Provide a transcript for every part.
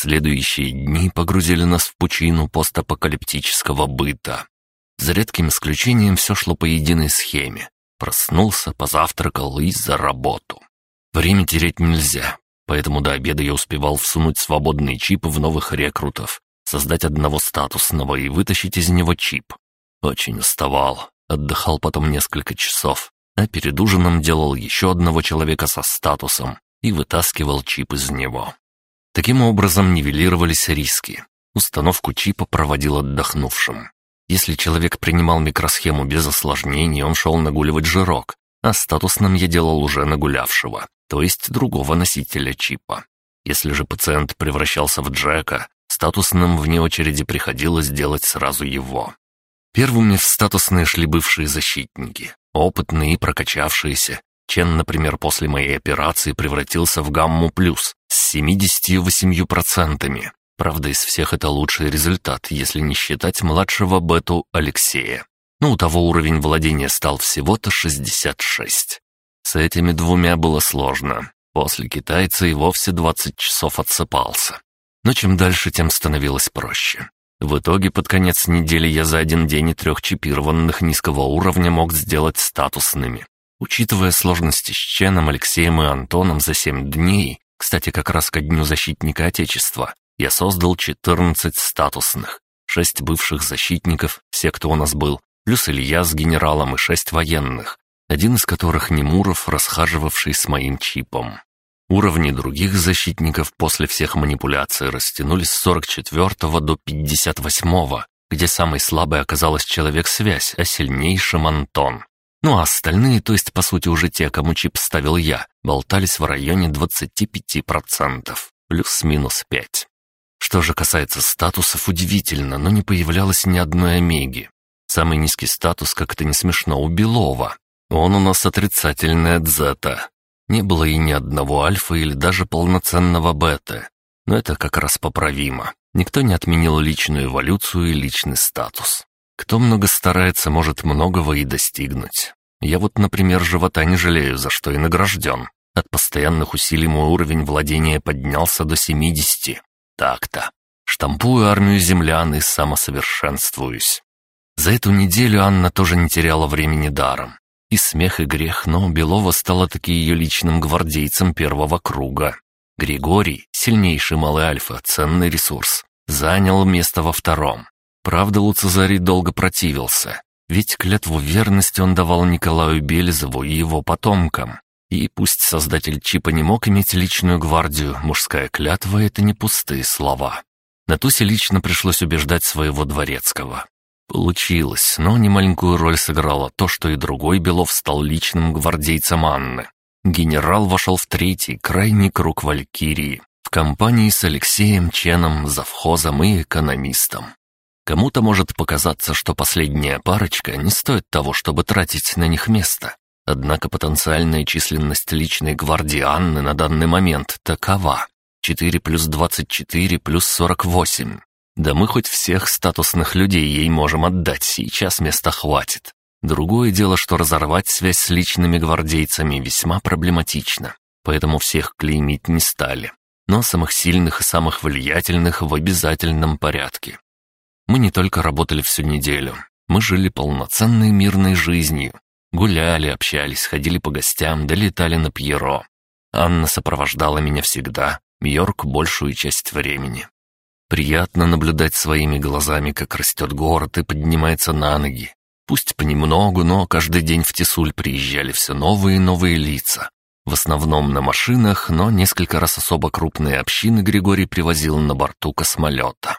Следующие дни погрузили нас в пучину постапокалиптического быта. За редким исключением все шло по единой схеме. Проснулся, позавтракал и за работу. Время терять нельзя, поэтому до обеда я успевал всунуть свободные чипы в новых рекрутов, создать одного статусного и вытащить из него чип. Очень уставал, отдыхал потом несколько часов, а перед ужином делал еще одного человека со статусом и вытаскивал чип из него. Таким образом нивелировались риски. Установку чипа проводил отдохнувшим. Если человек принимал микросхему без осложнений, он шел нагуливать жирок, а статусным я делал уже нагулявшего, то есть другого носителя чипа. Если же пациент превращался в Джека, статусным вне очереди приходилось делать сразу его. Первыми в статусные шли бывшие защитники, опытные и прокачавшиеся. Чен, например, после моей операции превратился в гамму плюс, с 78%. Правда, из всех это лучший результат, если не считать младшего бету Алексея. Но у того уровень владения стал всего-то 66. С этими двумя было сложно. После китайца и вовсе 20 часов отсыпался. Но чем дальше, тем становилось проще. В итоге под конец недели я за один день и трех чипированных низкого уровня мог сделать статусными. Учитывая сложности с Ченом, Алексеем и Антоном за семь дней, кстати, как раз ко Дню Защитника Отечества я создал 14 статусных. Шесть бывших защитников, все, кто у нас был, плюс Илья с генералом и шесть военных, один из которых Немуров, расхаживавший с моим чипом. Уровни других защитников после всех манипуляций растянулись с 44 до 58, где самый слабый оказалась человек-связь, а сильнейшим Антон. Ну а остальные, то есть по сути уже те, кому чип ставил я, болтались в районе 25%, плюс-минус 5. Что же касается статусов, удивительно, но не появлялось ни одной омеги. Самый низкий статус, как-то не смешно, у Белова. Он у нас отрицательная зета. Не было и ни одного альфа или даже полноценного бета. Но это как раз поправимо. Никто не отменил личную эволюцию и личный статус. Кто много старается, может многого и достигнуть. Я вот, например, живота не жалею, за что и награжден. От постоянных усилий мой уровень владения поднялся до 70. Так-то. Штампую армию землян и самосовершенствуюсь. За эту неделю Анна тоже не теряла времени даром. И смех, и грех, но Белова стала таки ее личным гвардейцем первого круга. Григорий, сильнейший малый альфа, ценный ресурс, занял место во втором. Правда, Луцезарий долго противился, ведь клятву верности он давал Николаю Бельзову и его потомкам. И пусть создатель чипа не мог иметь личную гвардию, мужская клятва — это не пустые слова. Натусе лично пришлось убеждать своего дворецкого. Получилось, но немаленькую роль сыграло то, что и другой Белов стал личным гвардейцем Анны. Генерал вошел в третий, крайний круг Валькирии, в компании с Алексеем Ченом, завхозом и экономистом. Кому-то может показаться, что последняя парочка не стоит того, чтобы тратить на них место. Однако потенциальная численность личной гвардии Анны на данный момент такова. 4 плюс 24 плюс 48. Да мы хоть всех статусных людей ей можем отдать, сейчас места хватит. Другое дело, что разорвать связь с личными гвардейцами весьма проблематично, поэтому всех клеймить не стали. Но самых сильных и самых влиятельных в обязательном порядке. Мы не только работали всю неделю, мы жили полноценной мирной жизнью. Гуляли, общались, ходили по гостям, долетали на Пьеро. Анна сопровождала меня всегда, Йорк большую часть времени. Приятно наблюдать своими глазами, как растет город и поднимается на ноги. Пусть понемногу, но каждый день в Тесуль приезжали все новые и новые лица. В основном на машинах, но несколько раз особо крупные общины Григорий привозил на борту космолета.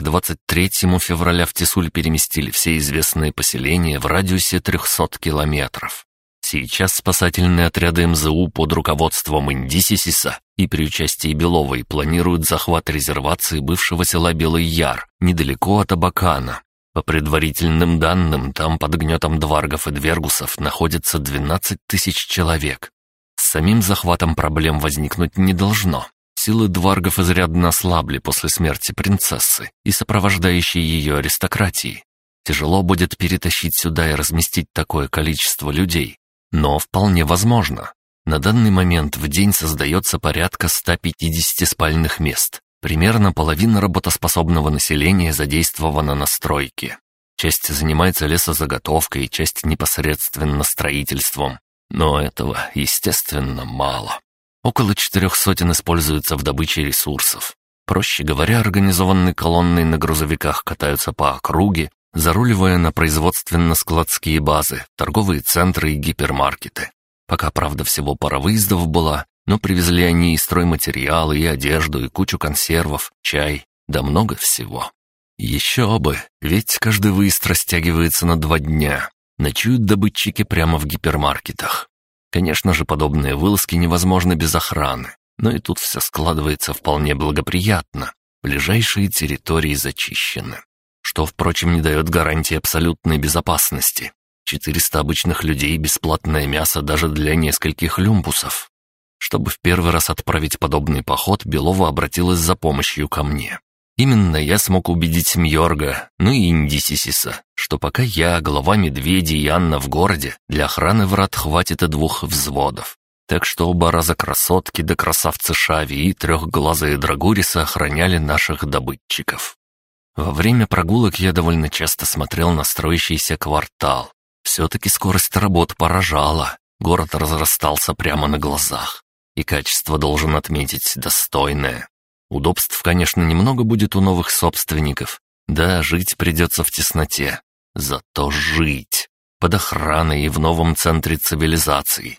К 23 февраля в Тесуль переместили все известные поселения в радиусе 300 километров. Сейчас спасательные отряды МЗУ под руководством Индисисиса и при участии Беловой планируют захват резервации бывшего села Белый Яр, недалеко от Абакана. По предварительным данным, там под гнетом дваргов и двергусов находится 12 тысяч человек. С самим захватом проблем возникнуть не должно. Силы дваргов изрядно ослабли после смерти принцессы и сопровождающей ее аристократии. Тяжело будет перетащить сюда и разместить такое количество людей, но вполне возможно. На данный момент в день создается порядка 150 спальных мест. Примерно половина работоспособного населения задействована на стройке. Часть занимается лесозаготовкой, часть непосредственно строительством. Но этого, естественно, мало. Около четырех сотен используются в добыче ресурсов. Проще говоря, организованные колонны на грузовиках катаются по округе, заруливая на производственно-складские базы, торговые центры и гипермаркеты. Пока, правда, всего пара выездов была, но привезли они и стройматериалы, и одежду, и кучу консервов, чай, да много всего. Еще бы, ведь каждый выезд растягивается на два дня. Ночуют добытчики прямо в гипермаркетах. Конечно же, подобные вылазки невозможно без охраны, но и тут все складывается вполне благоприятно. Ближайшие территории зачищены. Что, впрочем, не дает гарантии абсолютной безопасности. 400 обычных людей, бесплатное мясо даже для нескольких люмпусов. Чтобы в первый раз отправить подобный поход, Белова обратилась за помощью ко мне. Именно я смог убедить Мьорга, ну и Индисисиса, что пока я глава медведя и Анна в городе, для охраны врат хватит и двух взводов. Так что оба раза красотки да красавцы Шави и трехглазые Драгуриса охраняли наших добытчиков. Во время прогулок я довольно часто смотрел на строящийся квартал. Все-таки скорость работ поражала. Город разрастался прямо на глазах. И качество, должен отметить, достойное. Удобств, конечно, немного будет у новых собственников. Да, жить придется в тесноте. Зато жить. Под охраной и в новом центре цивилизации.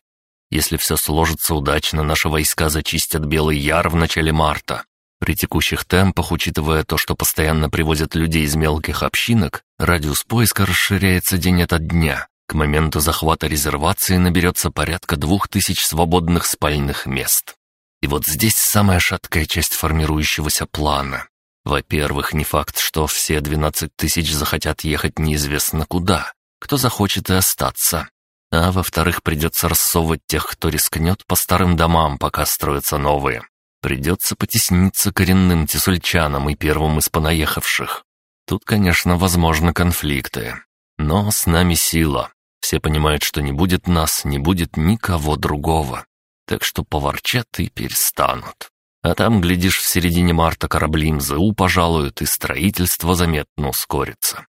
Если все сложится удачно, наши войска зачистят Белый Яр в начале марта. При текущих темпах, учитывая то, что постоянно привозят людей из мелких общинок, радиус поиска расширяется день ото дня. К моменту захвата резервации наберется порядка двух тысяч свободных спальных мест. И вот здесь самая шаткая часть формирующегося плана. Во-первых, не факт, что все 12 тысяч захотят ехать неизвестно куда, кто захочет и остаться. А во-вторых, придется рассовывать тех, кто рискнет по старым домам, пока строятся новые. Придется потесниться коренным тесульчанам и первым из понаехавших. Тут, конечно, возможны конфликты. Но с нами сила. Все понимают, что не будет нас, не будет никого другого так что поворчат и перестанут. А там, глядишь, в середине марта корабли МЗУ пожалуют, и строительство заметно ускорится.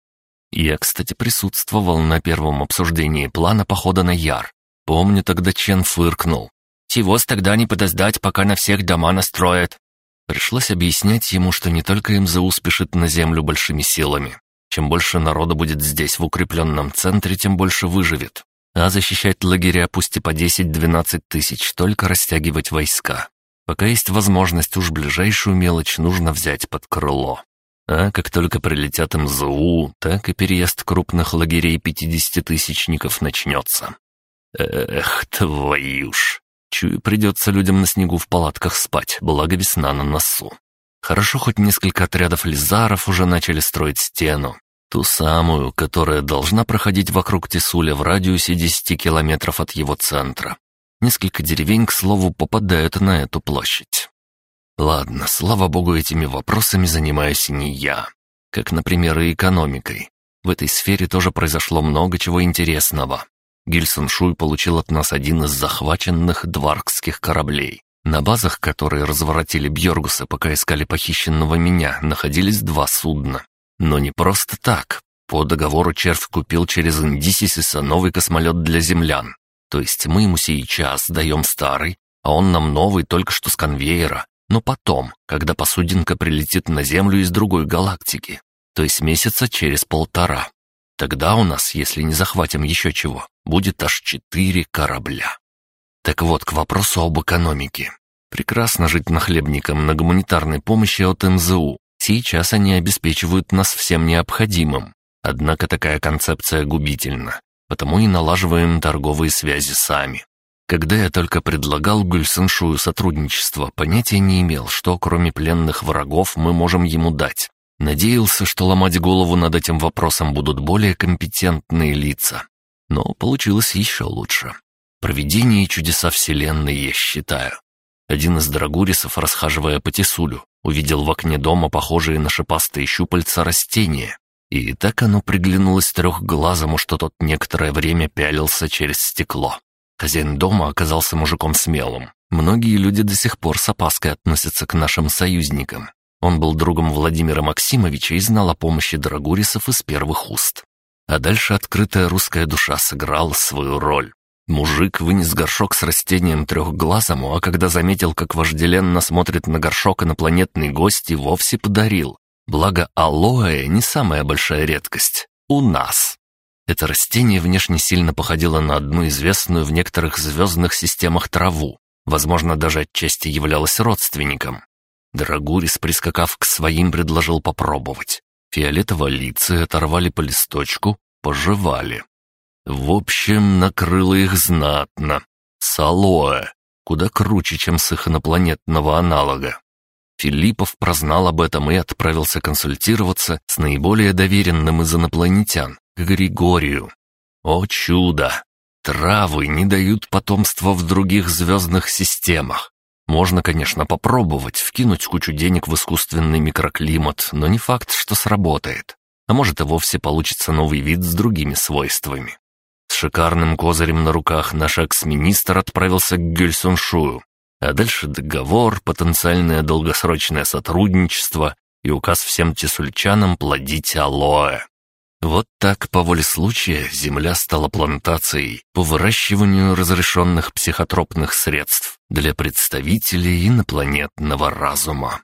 Я, кстати, присутствовал на первом обсуждении плана похода на Яр. Помню, тогда Чен фыркнул. с тогда не подождать, пока на всех дома настроят». Пришлось объяснять ему, что не только МЗУ спешит на землю большими силами. Чем больше народа будет здесь в укрепленном центре, тем больше выживет а защищать лагеря пусть и по 10-12 тысяч, только растягивать войска. Пока есть возможность, уж ближайшую мелочь нужно взять под крыло. А как только прилетят МЗУ, так и переезд крупных лагерей 50-тысячников начнется. Эх, твою ж. Чую, придется людям на снегу в палатках спать, благо весна на носу. Хорошо, хоть несколько отрядов лизаров уже начали строить стену. Ту самую, которая должна проходить вокруг Тесуля в радиусе 10 километров от его центра. Несколько деревень, к слову, попадают на эту площадь. Ладно, слава богу, этими вопросами занимаюсь не я. Как, например, и экономикой. В этой сфере тоже произошло много чего интересного. Гильсон Шуй получил от нас один из захваченных дваркских кораблей. На базах, которые разворотили Бьоргусы, пока искали похищенного меня, находились два судна. Но не просто так. По договору червь купил через Индисисиса новый космолет для землян. То есть мы ему сейчас даем старый, а он нам новый только что с конвейера. Но потом, когда посудинка прилетит на Землю из другой галактики, то есть месяца через полтора. Тогда у нас, если не захватим еще чего, будет аж четыре корабля. Так вот, к вопросу об экономике. Прекрасно жить нахлебником на гуманитарной помощи от НЗУ, Сейчас они обеспечивают нас всем необходимым. Однако такая концепция губительна, потому и налаживаем торговые связи сами. Когда я только предлагал Гюльсеншую сотрудничество, понятия не имел, что кроме пленных врагов мы можем ему дать. Надеялся, что ломать голову над этим вопросом будут более компетентные лица. Но получилось еще лучше. Проведение чудеса Вселенной, я считаю. Один из драгурисов, расхаживая по Тесулю, Увидел в окне дома похожие на шипастые щупальца растения. И так оно приглянулось трехглазому, что тот некоторое время пялился через стекло. Хозяин дома оказался мужиком смелым. Многие люди до сих пор с опаской относятся к нашим союзникам. Он был другом Владимира Максимовича и знал о помощи Драгурисов из первых уст. А дальше открытая русская душа сыграла свою роль. Мужик вынес горшок с растением трехглазому, а когда заметил, как вожделенно смотрит на горшок инопланетный гость, и вовсе подарил. Благо алоэ не самая большая редкость. У нас. Это растение внешне сильно походило на одну известную в некоторых звездных системах траву. Возможно, даже отчасти являлось родственником. Драгурис, прискакав к своим, предложил попробовать. Фиолетово лицы оторвали по листочку, пожевали. В общем, накрыло их знатно. С. Куда круче, чем с их инопланетного аналога. Филиппов прознал об этом и отправился консультироваться с наиболее доверенным из инопланетян, Григорию. О чудо! Травы не дают потомства в других звездных системах. Можно, конечно, попробовать вкинуть кучу денег в искусственный микроклимат, но не факт, что сработает. А может и вовсе получится новый вид с другими свойствами шикарным козырем на руках наш экс-министр отправился к Гюльсуншую, а дальше договор, потенциальное долгосрочное сотрудничество и указ всем тесульчанам плодить алоэ. Вот так, по воле случая, земля стала плантацией по выращиванию разрешенных психотропных средств для представителей инопланетного разума.